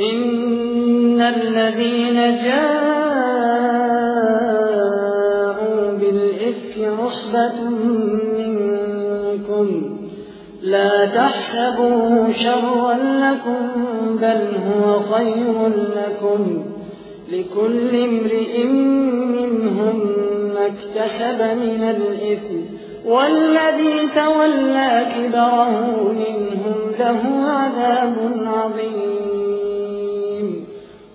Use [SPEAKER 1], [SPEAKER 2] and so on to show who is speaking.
[SPEAKER 1] إن الذين جاءوا بالإفك عصبة منكم لا تحسبوا شرا لكم بل هو خير لكم لكل امرئ منهم ما اكتسب من الإثم والذي تولى كبره منهم له عذاب عظيم